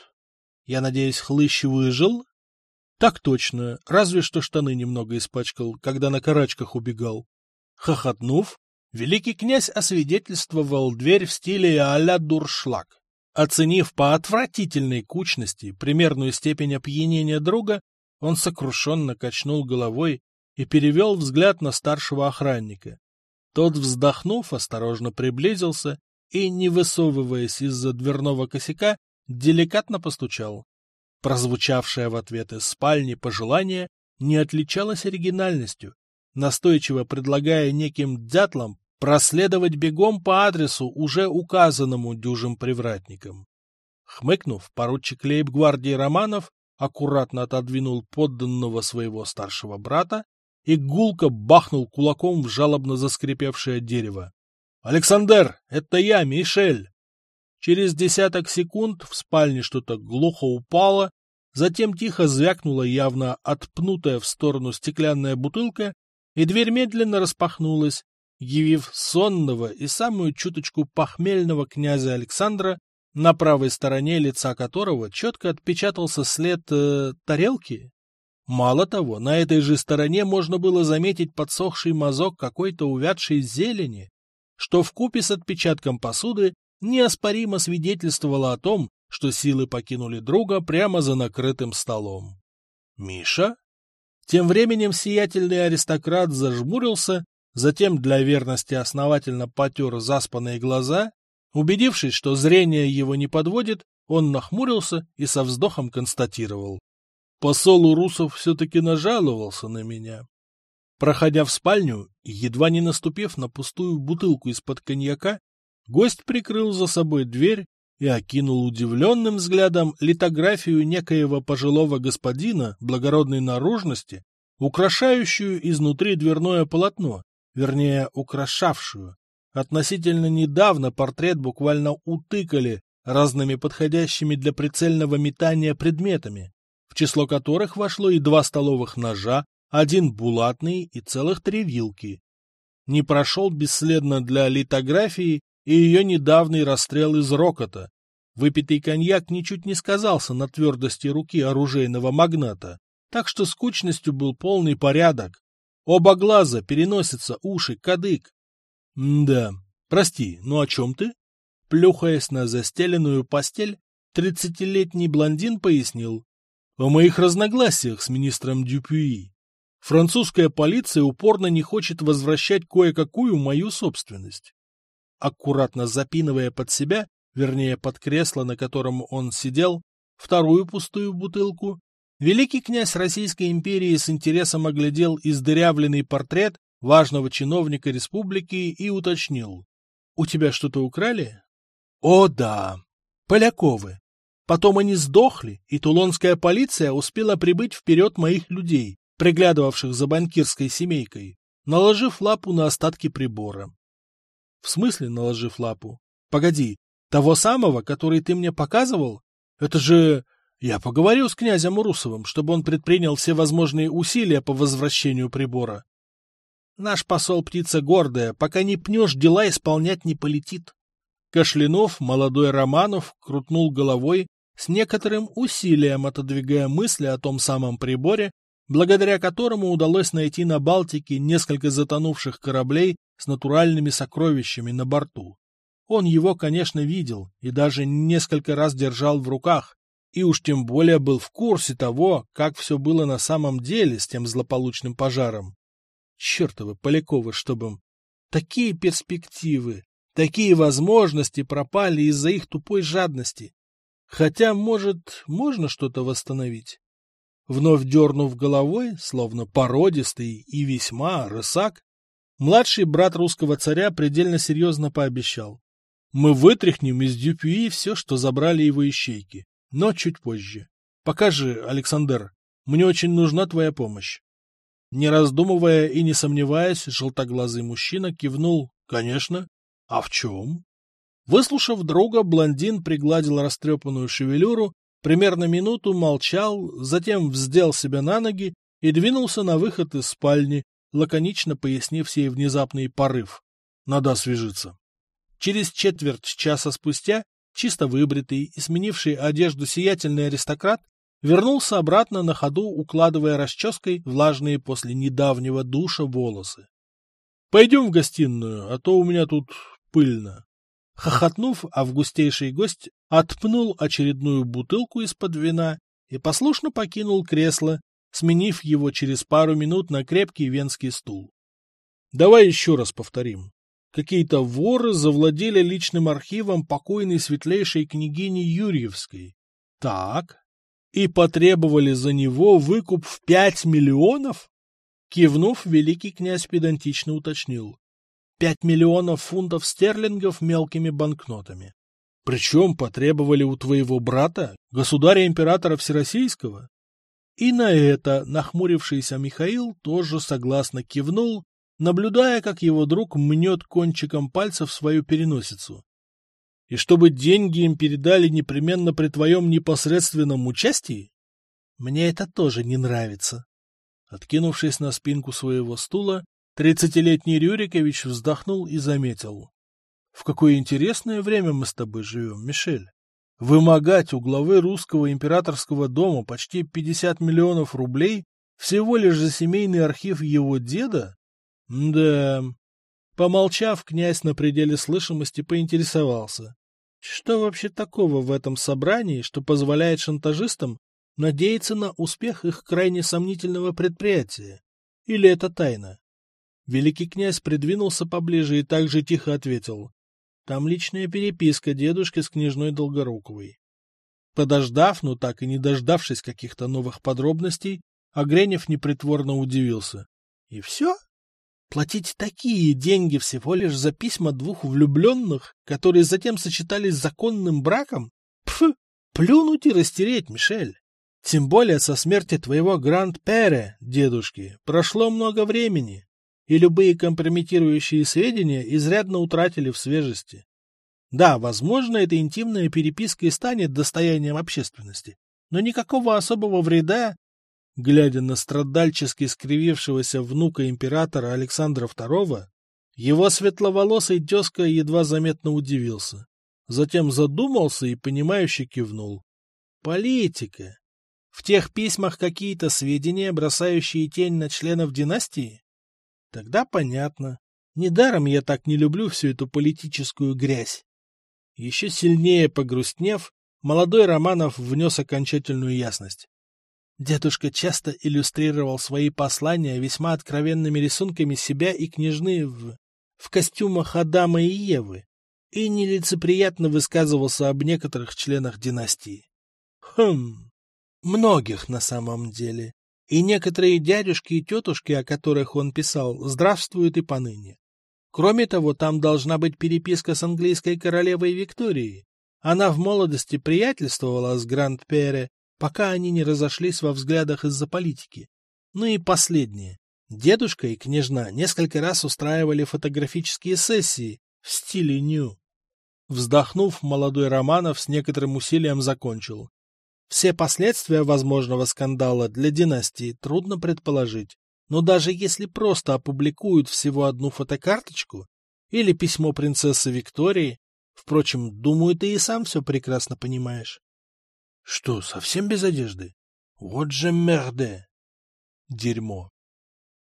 Я надеюсь, хлыщ выжил? Так точно, разве что штаны немного испачкал, когда на карачках убегал. Хохотнув, великий князь освидетельствовал дверь в стиле а-ля дуршлаг. Оценив по отвратительной кучности примерную степень опьянения друга, он сокрушенно качнул головой и перевел взгляд на старшего охранника. Тот, вздохнув, осторожно приблизился и, не высовываясь из-за дверного косяка, деликатно постучал. Прозвучавшее в ответ из спальни пожелание не отличалось оригинальностью, настойчиво предлагая неким дятлам проследовать бегом по адресу, уже указанному дюжим привратникам. Хмыкнув, поручик лейб-гвардии Романов аккуратно отодвинул подданного своего старшего брата и гулко бахнул кулаком в жалобно заскрипевшее дерево. — Александр, это я, Мишель! Через десяток секунд в спальне что-то глухо упало, затем тихо звякнула явно отпнутая в сторону стеклянная бутылка, и дверь медленно распахнулась, явив сонного и самую чуточку похмельного князя Александра, на правой стороне лица которого четко отпечатался след э, тарелки. Мало того, на этой же стороне можно было заметить подсохший мазок какой-то увядшей зелени, что в купе с отпечатком посуды неоспоримо свидетельствовало о том, что силы покинули друга прямо за накрытым столом. «Миша?» Тем временем сиятельный аристократ зажмурился затем для верности основательно потер заспанные глаза. Убедившись, что зрение его не подводит, он нахмурился и со вздохом констатировал. Посол Урусов все-таки нажаловался на меня. Проходя в спальню, едва не наступив на пустую бутылку из-под коньяка, гость прикрыл за собой дверь и окинул удивленным взглядом литографию некоего пожилого господина благородной наружности, украшающую изнутри дверное полотно, вернее, украшавшую. Относительно недавно портрет буквально утыкали разными подходящими для прицельного метания предметами. в число которых вошло и два столовых ножа, один булатный и целых три вилки. Не прошел бесследно для литографии и ее недавний расстрел из рокота. Выпитый коньяк ничуть не сказался на твердости руки оружейного магната, так что скучностью был полный порядок. Оба глаза, переносятся, уши, кадык. Да, прости, ну о чем ты? Плюхаясь на застеленную постель, тридцатилетний блондин пояснил. О моих разногласиях с министром Дюпюи. Французская полиция упорно не хочет возвращать кое-какую мою собственность. Аккуратно запинывая под себя, вернее под кресло, на котором он сидел, вторую пустую бутылку, великий князь Российской империи с интересом оглядел издырявленный портрет важного чиновника республики и уточнил. — У тебя что-то украли? — О, да. Поляковы. Потом они сдохли, и тулонская полиция успела прибыть вперед моих людей, приглядывавших за банкирской семейкой, наложив лапу на остатки прибора. — В смысле наложив лапу? Погоди, того самого, который ты мне показывал? Это же... Я поговорил с князем Урусовым, чтобы он предпринял все возможные усилия по возвращению прибора. Наш посол птица гордая, пока не пнешь, дела исполнять не полетит. Кашлянув, молодой Романов крутнул головой, с некоторым усилием отодвигая мысли о том самом приборе, благодаря которому удалось найти на Балтике несколько затонувших кораблей с натуральными сокровищами на борту. Он его, конечно, видел и даже несколько раз держал в руках, и уж тем более был в курсе того, как все было на самом деле с тем злополучным пожаром. Чертовы Поляковы, чтобы. Такие перспективы, такие возможности пропали из-за их тупой жадности. Хотя, может, можно что-то восстановить? Вновь дернув головой, словно породистый и весьма рысак, младший брат русского царя предельно серьезно пообещал. Мы вытряхнем из Дюпюи все, что забрали его ищейки, но чуть позже. Пока же, Александр, мне очень нужна твоя помощь. Не раздумывая и не сомневаясь, желтоглазый мужчина кивнул «Конечно. А в чем?» Выслушав друга, блондин пригладил растрепанную шевелюру, примерно минуту молчал, затем вздел себя на ноги и двинулся на выход из спальни, лаконично пояснив сей внезапный порыв. Надо освежиться. Через четверть часа спустя чисто выбритый и сменивший одежду сиятельный аристократ вернулся обратно на ходу, укладывая расческой влажные после недавнего душа волосы. — Пойдем в гостиную, а то у меня тут пыльно. Хохотнув, августейший гость отпнул очередную бутылку из-под вина и послушно покинул кресло, сменив его через пару минут на крепкий венский стул. Давай еще раз повторим. Какие-то воры завладели личным архивом покойной светлейшей княгини Юрьевской. Так. И потребовали за него выкуп в пять миллионов? Кивнув, великий князь педантично уточнил пять миллионов фунтов стерлингов мелкими банкнотами. Причем потребовали у твоего брата, государя-императора Всероссийского. И на это нахмурившийся Михаил тоже согласно кивнул, наблюдая, как его друг мнет кончиком пальцев свою переносицу. И чтобы деньги им передали непременно при твоем непосредственном участии? Мне это тоже не нравится. Откинувшись на спинку своего стула, Тридцатилетний Рюрикович вздохнул и заметил. — В какое интересное время мы с тобой живем, Мишель. Вымогать у главы русского императорского дома почти 50 миллионов рублей всего лишь за семейный архив его деда? Да. Помолчав, князь на пределе слышимости поинтересовался. Что вообще такого в этом собрании, что позволяет шантажистам надеяться на успех их крайне сомнительного предприятия? Или это тайна? Великий князь придвинулся поближе и также тихо ответил. Там личная переписка дедушки с княжной Долгоруковой. Подождав, но так и не дождавшись каких-то новых подробностей, Огренев непритворно удивился. И все? Платить такие деньги всего лишь за письма двух влюбленных, которые затем сочетались с законным браком? Пф, плюнуть и растереть, Мишель. Тем более со смерти твоего гранд-пере, дедушки, прошло много времени и любые компрометирующие сведения изрядно утратили в свежести. Да, возможно, эта интимная переписка и станет достоянием общественности. но никакого особого вреда. Глядя на страдальчески скривившегося внука императора Александра II, его светловолосый тезка едва заметно удивился. Затем задумался и, понимающе кивнул. Политика. В тех письмах какие-то сведения, бросающие тень на членов династии? Тогда понятно. Недаром я так не люблю всю эту политическую грязь. Еще сильнее погрустнев, молодой Романов внес окончательную ясность. Дедушка часто иллюстрировал свои послания весьма откровенными рисунками себя и княжны в, в костюмах Адама и Евы и нелицеприятно высказывался об некоторых членах династии. Хм, многих на самом деле. И некоторые дядюшки и тетушки, о которых он писал, здравствуют и поныне. Кроме того, там должна быть переписка с английской королевой Викторией. Она в молодости приятельствовала с Гранд-Пере, пока они не разошлись во взглядах из-за политики. Ну и последнее. Дедушка и княжна несколько раз устраивали фотографические сессии в стиле ню. Вздохнув, молодой Романов с некоторым усилием закончил. Все последствия возможного скандала для династии трудно предположить, но даже если просто опубликуют всего одну фотокарточку или письмо принцессы Виктории, впрочем, думаю, ты и сам все прекрасно понимаешь. Что, совсем без одежды? Вот же мерде! Дерьмо.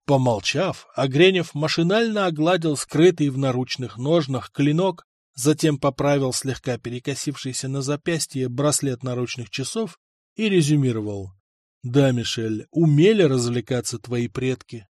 Помолчав, Огренев машинально огладил скрытый в наручных ножнах клинок затем поправил слегка перекосившийся на запястье браслет наручных часов и резюмировал. — Да, Мишель, умели развлекаться твои предки.